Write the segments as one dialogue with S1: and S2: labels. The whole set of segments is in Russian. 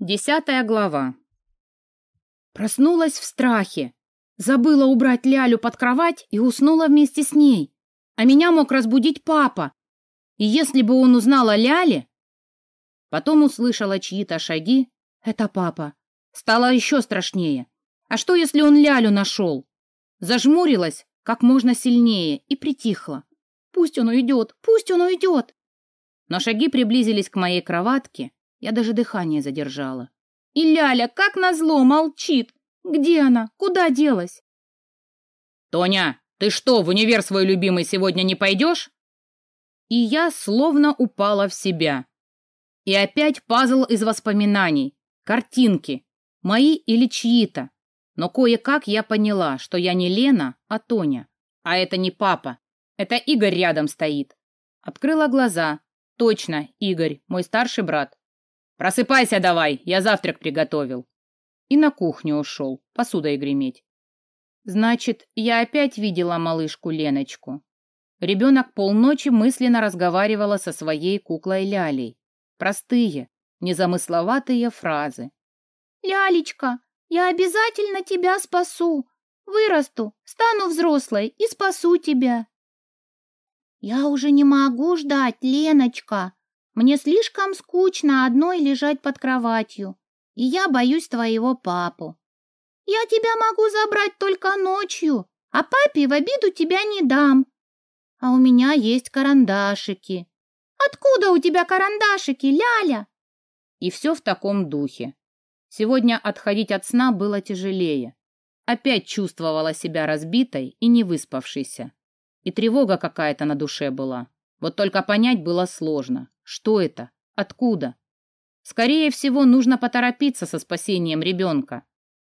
S1: Десятая глава. Проснулась в страхе. Забыла убрать Лялю под кровать и уснула вместе с ней. А меня мог разбудить папа. И если бы он узнал о Ляле... Потом услышала чьи-то шаги. Это папа. Стало еще страшнее. А что, если он Лялю нашел? Зажмурилась как можно сильнее и притихла. Пусть он уйдет, пусть он уйдет. Но шаги приблизились к моей кроватке, я даже дыхание задержала. И Ляля, как назло, молчит. Где она? Куда делась?
S2: Тоня, ты что, в универ свой любимый сегодня не пойдешь?
S1: И я словно упала в себя. И опять пазл из воспоминаний, картинки, мои или чьи-то. Но кое-как я поняла, что я не Лена, а Тоня. А это не папа. Это Игорь рядом стоит. Открыла глаза. Точно, Игорь, мой старший брат. «Просыпайся давай, я завтрак приготовил». И на кухню ушел, посудой греметь. Значит, я опять видела малышку Леночку. Ребенок полночи мысленно разговаривала со своей куклой Лялей. Простые, незамысловатые фразы.
S3: «Лялечка, я обязательно тебя спасу. Вырасту, стану взрослой и спасу тебя». «Я уже не могу ждать, Леночка. Мне слишком скучно одной лежать под кроватью, и я боюсь твоего папу. Я тебя могу забрать только ночью, а папе в обиду тебя не дам. А у меня есть карандашики. Откуда у тебя карандашики, Ляля?
S1: И все в таком духе. Сегодня отходить от сна было тяжелее. Опять чувствовала себя разбитой и невыспавшейся. И тревога какая-то на душе была. Вот только понять было сложно, что это, откуда. Скорее всего, нужно поторопиться со спасением ребенка.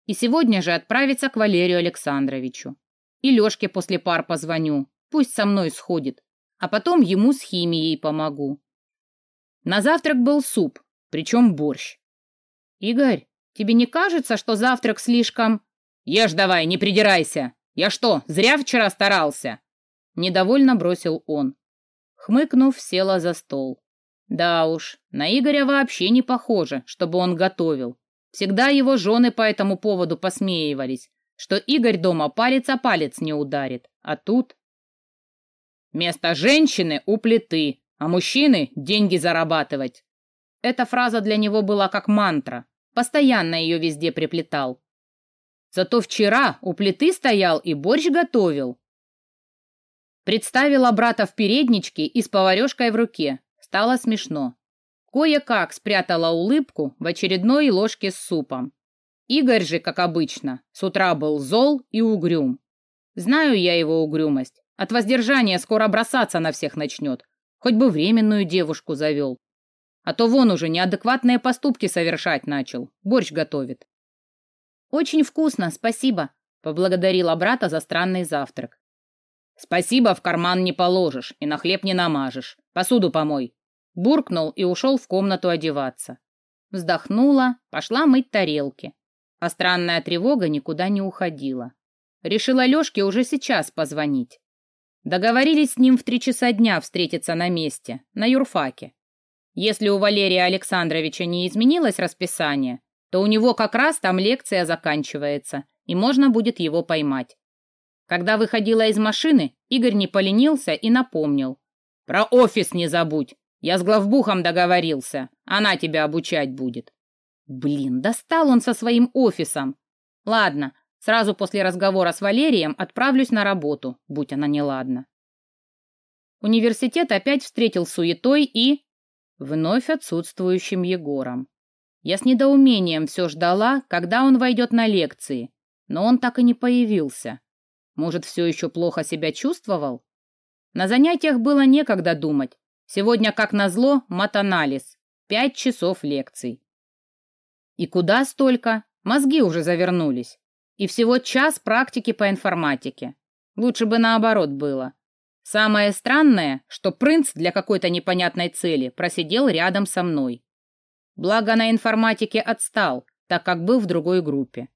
S1: И сегодня же отправиться к Валерию Александровичу. И Лешке после пар позвоню, пусть со мной сходит, а потом ему с химией помогу. На завтрак был суп, причем борщ. «Игорь, тебе не кажется, что завтрак слишком...»
S2: «Ешь давай, не придирайся! Я что, зря вчера старался?»
S1: Недовольно бросил он. Хмыкнув, села за стол. Да уж, на Игоря вообще не похоже, чтобы он готовил. Всегда его жены по этому поводу посмеивались, что Игорь дома палец о палец не ударит. А тут...
S2: Место женщины у плиты, а мужчины деньги зарабатывать.
S1: Эта фраза для него была как мантра. Постоянно ее везде приплетал. Зато вчера у плиты стоял и борщ готовил. Представила брата в передничке и с поварешкой в руке. Стало смешно. Кое-как спрятала улыбку в очередной ложке с супом. Игорь же, как обычно, с утра был зол и угрюм. Знаю я его угрюмость. От воздержания скоро бросаться на всех начнет. Хоть бы временную девушку завел. А то вон уже неадекватные поступки совершать начал. Борщ готовит. «Очень вкусно, спасибо», — поблагодарила брата за странный завтрак.
S2: Спасибо в карман не положишь и на хлеб не намажешь. Посуду помой.
S1: Буркнул и ушел в комнату одеваться. Вздохнула, пошла мыть тарелки. А странная тревога никуда не уходила. Решила Лешке уже сейчас позвонить. Договорились с ним в три часа дня встретиться на месте, на юрфаке. Если у Валерия Александровича не изменилось расписание, то у него как раз там лекция заканчивается, и можно будет его поймать. Когда выходила из машины, Игорь не поленился и напомнил. «Про офис не забудь. Я с главбухом договорился. Она тебя обучать будет». Блин, достал он со своим офисом. Ладно, сразу после разговора с Валерием отправлюсь на работу, будь она неладна. Университет опять встретил суетой и... вновь отсутствующим Егором. Я с недоумением все ждала, когда он войдет на лекции, но он так и не появился. Может, все еще плохо себя чувствовал? На занятиях было некогда думать. Сегодня, как назло, матанализ. Пять часов лекций. И куда столько? Мозги уже завернулись. И всего час практики по информатике. Лучше бы наоборот было. Самое странное, что принц для какой-то непонятной цели просидел рядом со мной. Благо на информатике отстал, так как был в другой группе.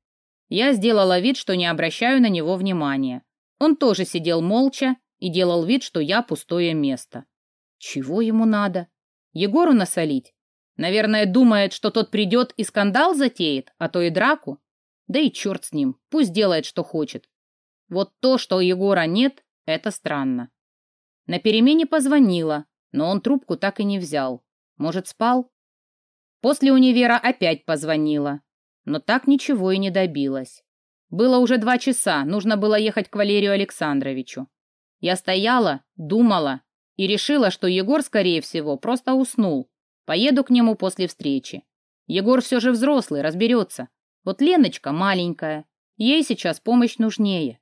S1: Я сделала вид, что не обращаю на него внимания. Он тоже сидел молча и делал вид, что я пустое место. Чего ему надо? Егору насолить? Наверное, думает, что тот придет и скандал затеет, а то и драку. Да и черт с ним, пусть делает, что хочет. Вот то, что Егора нет, это странно. На перемене позвонила, но он трубку так и не взял. Может, спал? После универа опять позвонила, но так ничего и не добилась. Было уже два часа, нужно было ехать к Валерию Александровичу. Я стояла, думала и решила, что Егор, скорее всего, просто уснул. Поеду к нему после встречи. Егор все же взрослый, разберется. Вот Леночка маленькая, ей сейчас помощь нужнее.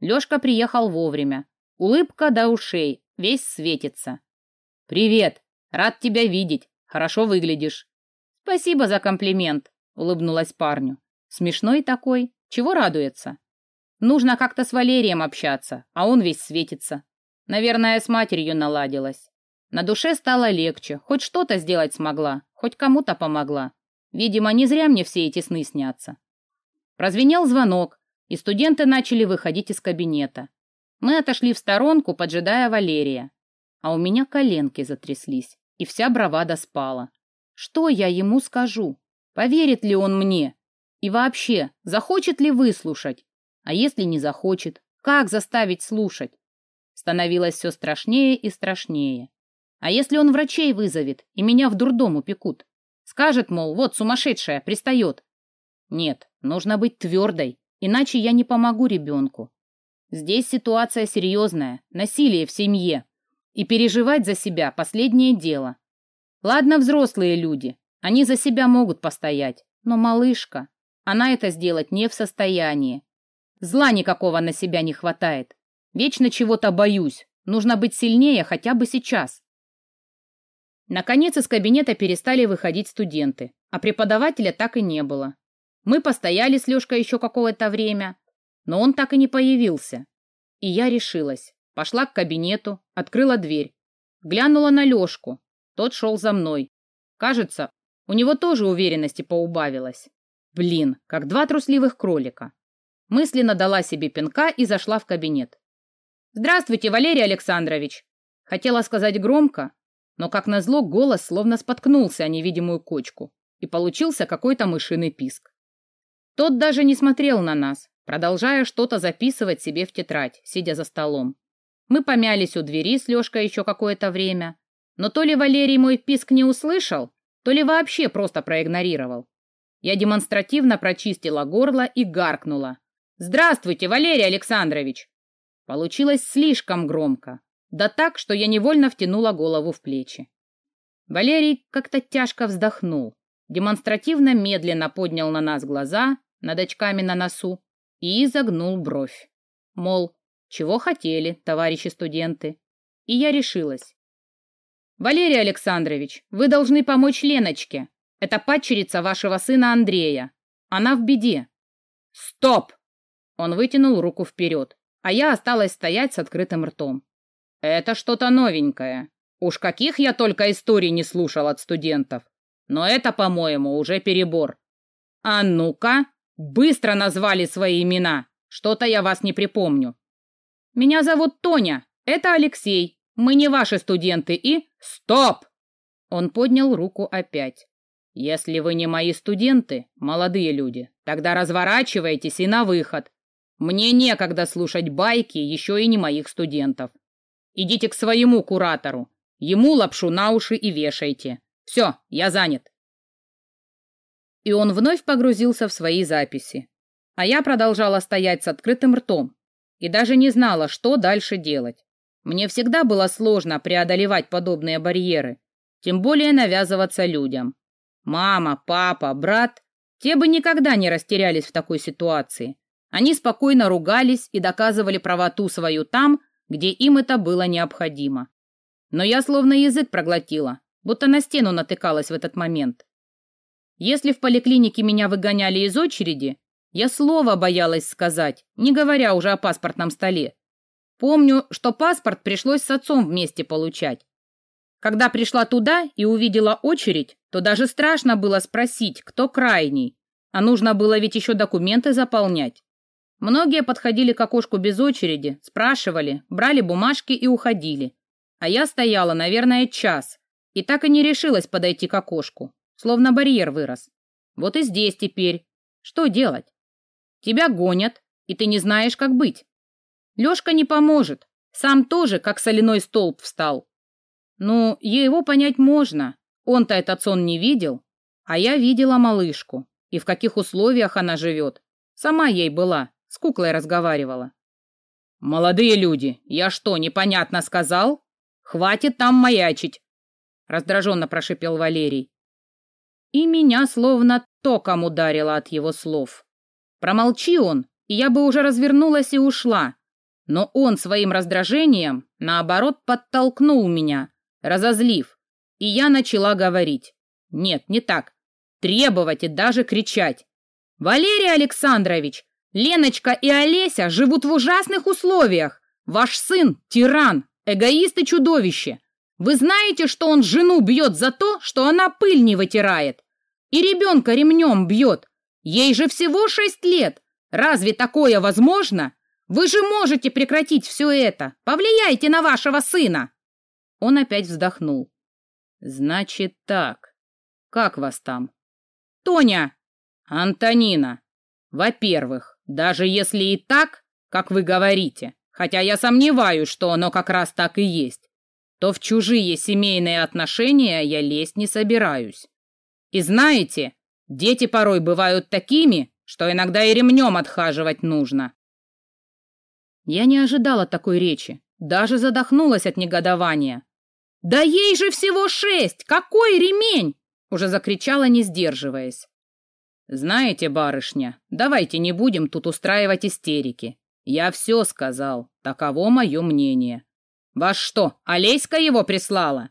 S1: Лешка приехал вовремя. Улыбка до ушей, весь светится. «Привет! Рад тебя видеть. Хорошо выглядишь». «Спасибо за комплимент», — улыбнулась парню. «Смешной такой. Чего радуется?» «Нужно как-то с Валерием общаться, а он весь светится. Наверное, с матерью наладилась. На душе стало легче, хоть что-то сделать смогла, хоть кому-то помогла. Видимо, не зря мне все эти сны снятся». Прозвенел звонок, и студенты начали выходить из кабинета. Мы отошли в сторонку, поджидая Валерия а у меня коленки затряслись, и вся бравада спала. Что я ему скажу? Поверит ли он мне? И вообще, захочет ли выслушать? А если не захочет, как заставить слушать? Становилось все страшнее и страшнее. А если он врачей вызовет и меня в дурдом упекут? Скажет, мол, вот сумасшедшая, пристает. Нет, нужно быть твердой, иначе я не помогу ребенку. Здесь ситуация серьезная, насилие в семье, и переживать за себя – последнее дело. Ладно, взрослые люди, они за себя могут постоять, но малышка, она это сделать не в состоянии. Зла никакого на себя не хватает. Вечно чего-то боюсь, нужно быть сильнее хотя бы сейчас. Наконец из кабинета перестали выходить студенты, а преподавателя так и не было. Мы постояли с Лешкой еще какое-то время, но он так и не появился. И я решилась. Пошла к кабинету, открыла дверь. Глянула на Лешку. Тот шел за мной. Кажется, у него тоже уверенности поубавилось. Блин, как два трусливых кролика. Мысленно дала себе пинка и зашла в кабинет. «Здравствуйте, Валерий Александрович!» Хотела сказать громко, но, как назло, голос словно споткнулся о невидимую кочку, и получился какой-то мышиный писк. Тот даже не смотрел на нас, продолжая что-то записывать себе в тетрадь, сидя за столом. Мы помялись у двери с Лешкой еще какое-то время, но то ли Валерий мой писк не услышал, то ли вообще просто проигнорировал. Я демонстративно прочистила горло и гаркнула. «Здравствуйте, Валерий Александрович!» Получилось слишком громко, да так, что я невольно втянула голову в плечи. Валерий как-то тяжко вздохнул, демонстративно медленно поднял на нас глаза, над очками на носу, и изогнул бровь. Мол, чего хотели, товарищи студенты? И я решилась. Валерий Александрович, вы должны помочь Леночке. Это падчерица вашего сына Андрея. Она в беде. Стоп! Он вытянул руку вперед, а я осталась стоять с открытым ртом. Это что-то новенькое. Уж каких я только историй не слушал от студентов. Но это, по-моему, уже перебор. А ну-ка, быстро назвали свои имена. Что-то я вас не припомню. Меня зовут Тоня, это Алексей. Мы не ваши студенты и... Стоп! Он поднял руку опять. Если вы не мои студенты, молодые люди, тогда разворачивайтесь и на выход. Мне некогда слушать байки еще и не моих студентов. Идите к своему куратору. Ему лапшу на уши и вешайте. Все, я занят. И он вновь погрузился в свои записи. А я продолжала стоять с открытым ртом, и даже не знала, что дальше делать. Мне всегда было сложно преодолевать подобные барьеры, тем более навязываться людям. Мама, папа, брат, те бы никогда не растерялись в такой ситуации. Они спокойно ругались и доказывали правоту свою там, где им это было необходимо. Но я словно язык проглотила, будто на стену натыкалась в этот момент. Если в поликлинике меня выгоняли из очереди, я слова боялась сказать, не говоря уже о паспортном столе. Помню, что паспорт пришлось с отцом вместе получать. Когда пришла туда и увидела очередь, то даже страшно было спросить, кто крайний, а нужно было ведь еще документы заполнять. Многие подходили к окошку без очереди, спрашивали, брали бумажки и уходили. А я стояла, наверное, час, и так и не решилась подойти к окошку. словно барьер вырос. Вот и здесь теперь. Что делать? Тебя гонят, и ты не знаешь, как быть. Лёшка не поможет, сам тоже как соляной столб встал. Ну, его понять можно, он-то этот сон не видел, а я видела малышку, и в каких условиях она живет. Сама ей была, с куклой разговаривала. «Молодые люди, я что, непонятно сказал? Хватит там маячить!» Раздраженно прошипел Валерий. И меня словно током ударило от его слов. Промолчи он, и я бы уже развернулась и ушла. Но он своим раздражением, наоборот, подтолкнул меня, разозлив. И я начала говорить. Нет, не так. Требовать и даже кричать. «Валерий Александрович, Леночка и Олеся живут в ужасных условиях. Ваш сын – тиран, эгоист и чудовище. Вы знаете, что он жену бьет за то, что она пыль не вытирает? И ребенка ремнем бьет. Ей же всего шесть лет. Разве такое возможно? Вы же можете прекратить все это. Повлияйте на вашего сына. Он опять вздохнул. Значит так. Как вас там? Тоня. Антонина. Во-первых, даже если и так, как вы говорите, хотя я сомневаюсь, что оно как раз так и есть, то в чужие семейные отношения я лезть не собираюсь. И знаете, дети порой бывают такими, что иногда и ремнем отхаживать нужно. Я не ожидала такой речи, даже задохнулась от негодования. «Да ей же всего шесть! Какой ремень!» уже закричала, не сдерживаясь. «Знаете, барышня, давайте не будем тут устраивать истерики. Я все сказал, таково мое мнение. Вас что, Олеська его прислала?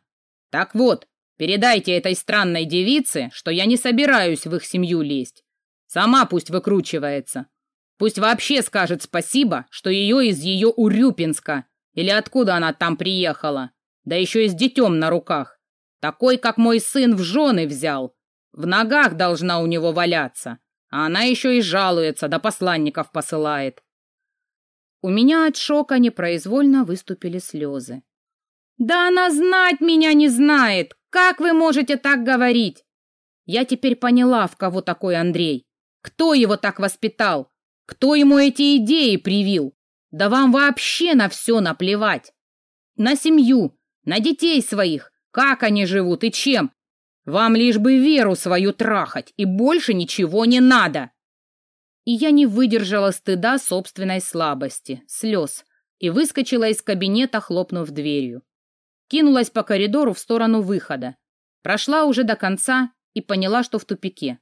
S1: Так вот, передайте этой странной девице, что я не собираюсь в их семью лезть. Сама пусть выкручивается. Пусть вообще скажет спасибо, что ее из ее Урюпинска, или откуда она там приехала, да еще и с детем на руках. Такой, как мой сын в жены взял. В ногах должна у него валяться, а она еще и жалуется, да посланников посылает. У меня от шока непроизвольно выступили слезы. «Да она знать меня не знает! Как вы можете так говорить?» Я теперь поняла, в кого такой Андрей. Кто его так воспитал? Кто ему эти идеи привил? Да вам вообще на все наплевать. На семью, на детей своих, как они живут и чем. Вам лишь бы веру свою трахать, и больше ничего не надо и я не выдержала стыда собственной слабости, слез, и выскочила из кабинета, хлопнув дверью. Кинулась по коридору в сторону выхода. Прошла уже до конца и поняла, что в тупике.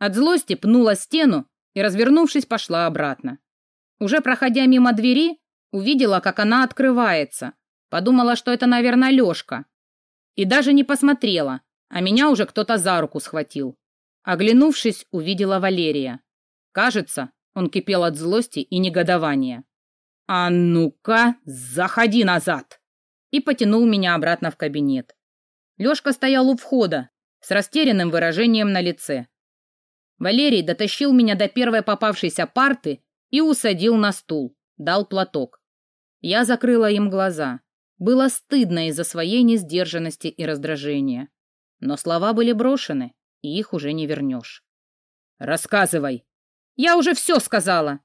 S1: От злости пнула стену и, развернувшись, пошла обратно. Уже проходя мимо двери, увидела, как она открывается. Подумала, что это, наверное, Лёшка. И даже не посмотрела, а меня уже кто-то за руку схватил. Оглянувшись, увидела Валерия. Кажется, он кипел от злости и негодования. «А ну-ка, заходи назад!» И потянул меня обратно в кабинет. Лёшка стоял у входа, с растерянным выражением на лице. Валерий дотащил меня до первой попавшейся парты и усадил на стул, дал платок. Я закрыла им глаза. Было стыдно из-за своей несдержанности и раздражения. Но слова были брошены, и их уже не вернешь. «Рассказывай!» Я уже все сказала.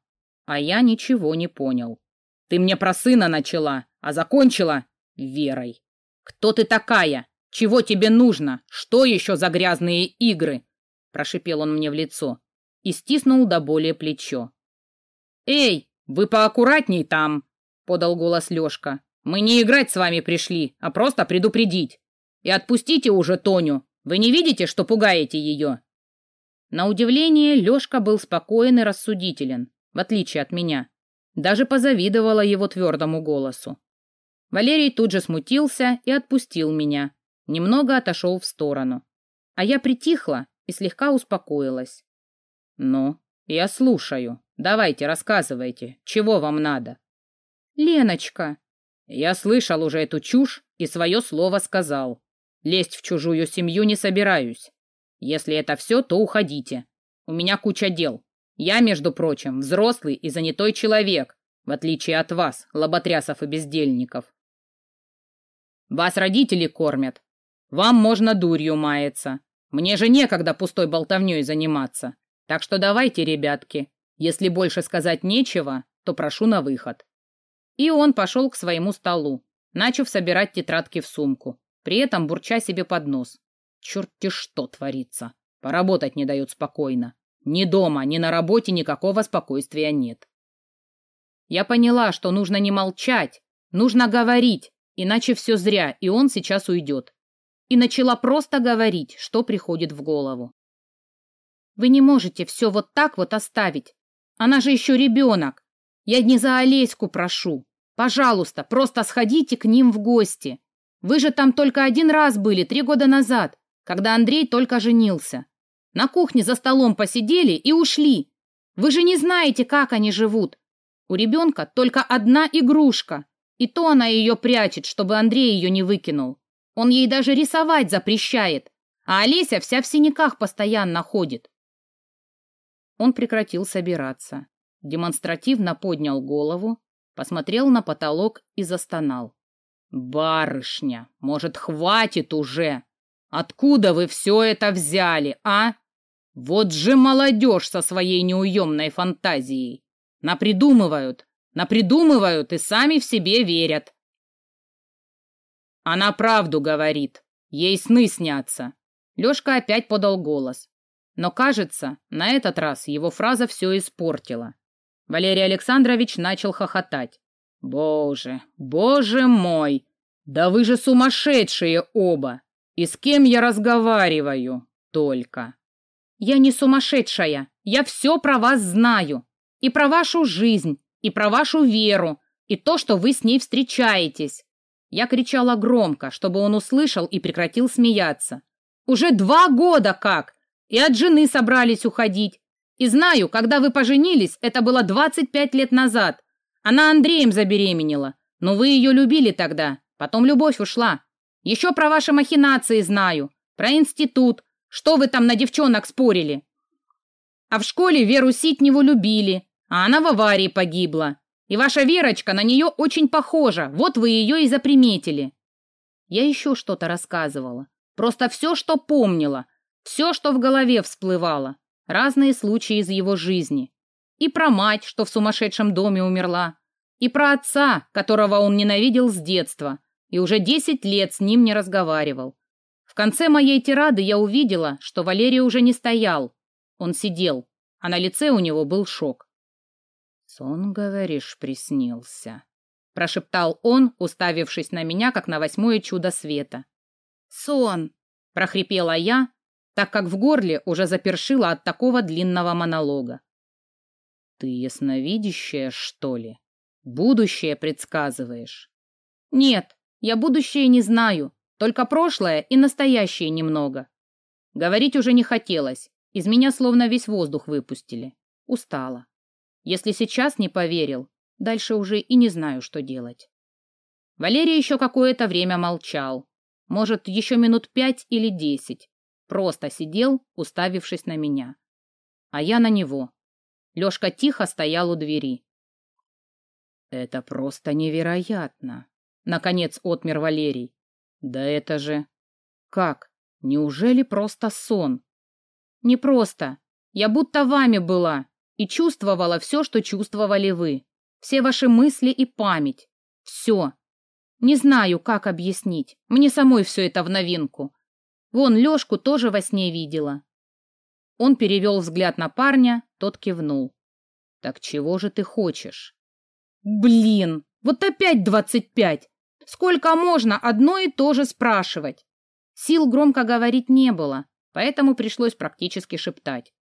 S1: А я ничего не понял. Ты мне про сына начала, а закончила Верой. Кто ты такая? Чего тебе нужно? Что еще за грязные игры? Прошипел он мне в лицо и стиснул до боли плечо. Эй, вы поаккуратней там, подал голос Лешка. Мы не играть с вами пришли, а просто предупредить. И отпустите уже Тоню. Вы не видите, что пугаете ее? На удивление, Лёшка был спокоен и рассудителен, в отличие от меня. Даже позавидовала его твердому голосу. Валерий тут же смутился и отпустил меня. Немного отошел в сторону. А я притихла и слегка успокоилась. «Ну, я слушаю. Давайте, рассказывайте, чего вам надо?» «Леночка!» «Я слышал уже эту чушь и свое слово сказал. Лезть в чужую семью не собираюсь. Если это все, то уходите. У меня куча дел. Я, между прочим, взрослый и занятой человек, в отличие от вас, лоботрясов и бездельников. Вас родители кормят. Вам можно дурью маяться.
S2: Мне же некогда пустой болтовней заниматься. Так что давайте, ребятки, если больше сказать нечего, то прошу на выход. И он пошел к своему столу, начав собирать тетрадки в сумку, при этом бурча себе под нос. Черт-те что творится. Поработать не дают спокойно. Ни дома, ни на работе никакого спокойствия нет. Я поняла, что нужно не молчать, нужно говорить, иначе все зря, и он сейчас уйдет. И начала просто говорить, что приходит в голову. Вы не можете все вот так вот оставить. Она же еще ребенок. Я не за Олеську прошу. Пожалуйста, просто сходите к ним в гости. Вы же там только один раз были, три года назад, когда Андрей только женился. На кухне за столом посидели и ушли. Вы же не знаете, как они живут. У ребенка только одна игрушка, и то она ее прячет, чтобы Андрей ее не выкинул. Он ей даже рисовать запрещает, а Олеся вся в синяках постоянно ходит. Он прекратил собираться, демонстративно поднял голову, посмотрел на потолок и застонал. «Барышня, может, хватит уже? Откуда вы все это взяли, а? Вот же молодежь со своей неуемной фантазией! Напридумывают, напридумывают и сами в себе верят. Она правду говорит. Ей сны снятся. Лёшка опять подал голос. Но, кажется, на этот раз его фраза все испортила. Валерий Александрович начал хохотать. «Боже, боже мой! Да вы же сумасшедшие оба! И с кем я разговариваю? Только!» «Я не сумасшедшая! Я все про вас знаю! И про вашу жизнь, и про вашу веру, и то, что вы с ней встречаетесь. Я кричала громко, чтобы он услышал и прекратил смеяться. Уже два года как! И от жены собрались уходить. И знаю, когда вы поженились, это было 25 лет назад. Она Андреем забеременела. Но вы ее любили тогда. Потом любовь ушла. Еще про ваши махинации знаю. Про институт. Что вы там на девчонок спорили? А в школе Веру Ситневу любили а она в аварии погибла. И ваша Верочка на нее очень похожа, вот вы ее и заприметили. Я еще что-то рассказывала. Просто все, что помнила, все, что в голове всплывало, разные случаи из его жизни. И про мать, что в сумасшедшем доме умерла, и про отца, которого он ненавидел с детства, и уже десять лет с ним не разговаривал. В конце моей тирады я увидела, что Валерий уже не стоял. Он сидел, а на лице у него был шок. «Сон, говоришь, приснился?» — прошептал он, уставившись на меня, как на восьмое чудо света. «Сон!» — прохрипела я, так как в горле уже запершило от такого длинного монолога. «Ты ясновидящая, что ли? Будущее предсказываешь?» «Нет, я будущее не знаю, только прошлое и настоящее немного». Говорить уже не хотелось, из меня словно весь воздух выпустили. Устала. Если сейчас не поверил, дальше уже и не знаю, что делать. Валерий еще какое-то время молчал. Может, еще минут пять или десять. Просто сидел, уставившись на меня. А я на него. Лешка тихо стоял у двери. «Это просто невероятно!» Наконец отмер Валерий. «Да это же...» «Как? Неужели просто сон?» «Не просто. Я будто вами была и чувствовала все, что чувствовали вы. Все ваши мысли и память. Все. Не знаю, как объяснить. Мне самой все это в новинку. Вон, Лешку тоже во сне видела. Он перевел взгляд на парня, тот кивнул. Так чего же ты хочешь? Блин, вот опять двадцать пять. Сколько можно одно и то же спрашивать? Сил громко говорить не было, поэтому пришлось практически шептать.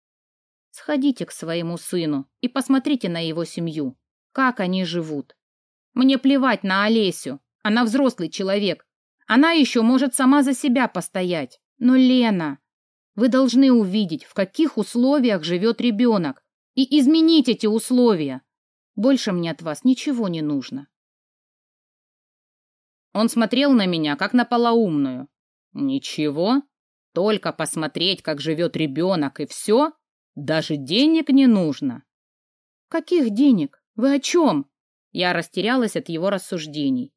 S2: Сходите к своему сыну и посмотрите на его семью, как они живут. Мне плевать на Олесю, она взрослый человек. Она еще может сама за себя постоять. Но, Лена, вы должны увидеть, в каких условиях живет ребенок, и изменить эти условия. Больше мне от вас ничего не нужно. Он смотрел на меня, как на полоумную. Ничего? Только посмотреть, как живет ребенок, и все? Даже денег не нужно. Каких денег? Вы о чем? Я растерялась от его рассуждений.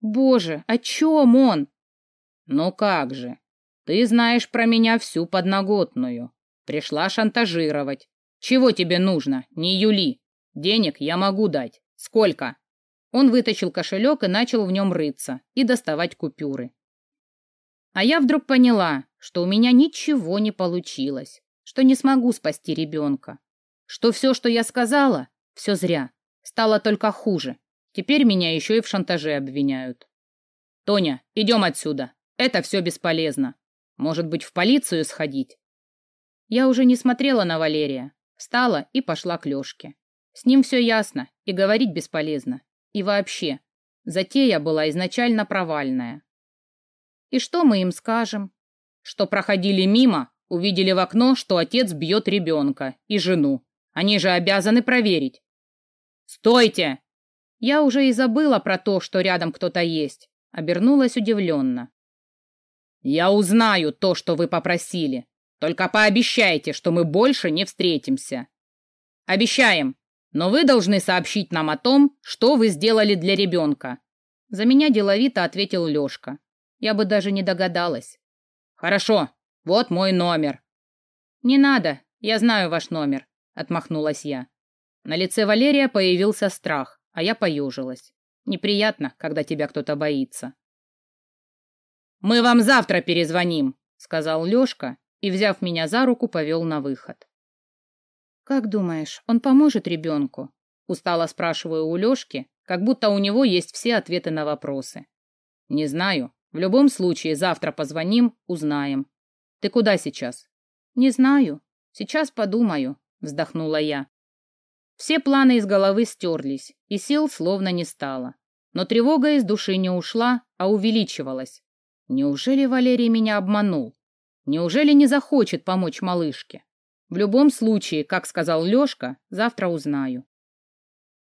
S2: Боже, о чем он? Ну как же? Ты знаешь про меня всю подноготную. Пришла шантажировать. Чего тебе нужно? Не Юли. Денег я могу дать. Сколько? Он вытащил кошелек и начал в нем рыться и доставать купюры. А я вдруг поняла, что у меня ничего не получилось, что не смогу спасти ребенка, что все, что я сказала, все зря, стало только хуже. Теперь меня еще и в шантаже обвиняют. Тоня, идем отсюда. Это все бесполезно. Может быть, в полицию сходить? Я уже не смотрела на Валерия, встала и пошла к Лешке. С ним все ясно, и говорить бесполезно. И вообще, затея была изначально провальная. И что мы им скажем? Что проходили мимо, увидели в окно, что отец бьет ребенка и жену. Они же обязаны проверить. «Стойте!» Я уже и забыла про то, что рядом кто-то есть. Обернулась удивленно. «Я узнаю то, что вы попросили. Только пообещайте, что мы больше не встретимся». «Обещаем, но вы должны сообщить нам о том, что вы сделали для ребенка». За меня деловито ответил Лешка. Я бы даже не догадалась. Хорошо, вот мой номер. Не надо, я знаю ваш номер, отмахнулась я. На лице Валерия появился страх, а я поюжилась. Неприятно, когда тебя кто-то боится. Мы вам завтра перезвоним, сказал Лёшка и, взяв меня за руку, повел на выход. Как думаешь, он поможет ребенку? Устало спрашиваю у Лёшки, как будто у него есть все ответы на вопросы. Не знаю, в любом случае, завтра позвоним, узнаем. Ты куда сейчас? Не знаю. Сейчас подумаю, вздохнула я. Все планы из головы стерлись, и сил словно не стало. Но тревога из души не ушла, а увеличивалась. Неужели Валерий меня обманул? Неужели не захочет помочь малышке? В любом случае, как сказал Лёшка, завтра узнаю.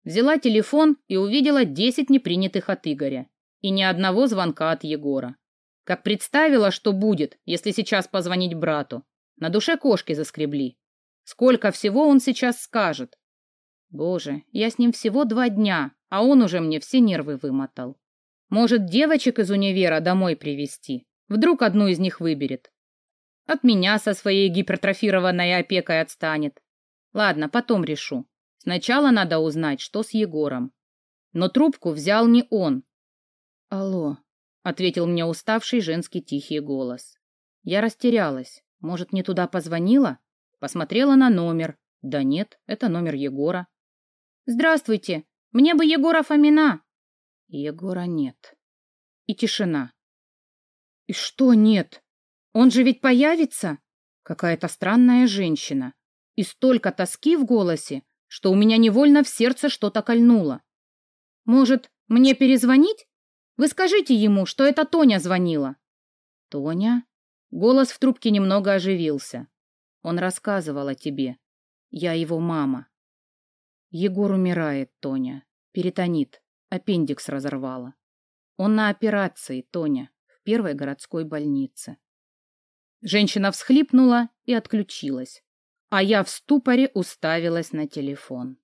S2: Взяла телефон и увидела десять непринятых от Игоря и ни одного звонка от Егора. Как представила, что будет, если сейчас позвонить брату. На душе кошки заскребли. Сколько всего он сейчас скажет. Боже, я с ним всего два дня, а он уже мне все нервы вымотал. Может, девочек из универа домой привести? Вдруг одну из них выберет. От меня со своей гипертрофированной опекой отстанет. Ладно, потом решу. Сначала надо узнать, что с Егором. Но трубку взял не он, «Алло», — ответил мне уставший женский тихий голос. Я растерялась. Может, не туда позвонила? Посмотрела на номер. Да нет, это номер Егора. «Здравствуйте! Мне бы Егора Фомина!» Егора нет. И тишина. И что нет? Он же ведь появится? Какая-то странная женщина. И столько тоски в голосе, что у меня невольно в сердце что-то кольнуло. Может, мне перезвонить? Вы скажите ему, что это Тоня звонила. Тоня? Голос в трубке немного оживился. Он рассказывал о тебе. Я его мама. Егор умирает, Тоня. Перитонит. Аппендикс разорвало. Он на операции, Тоня, в первой городской больнице. Женщина всхлипнула и отключилась, а я в ступоре уставилась на телефон.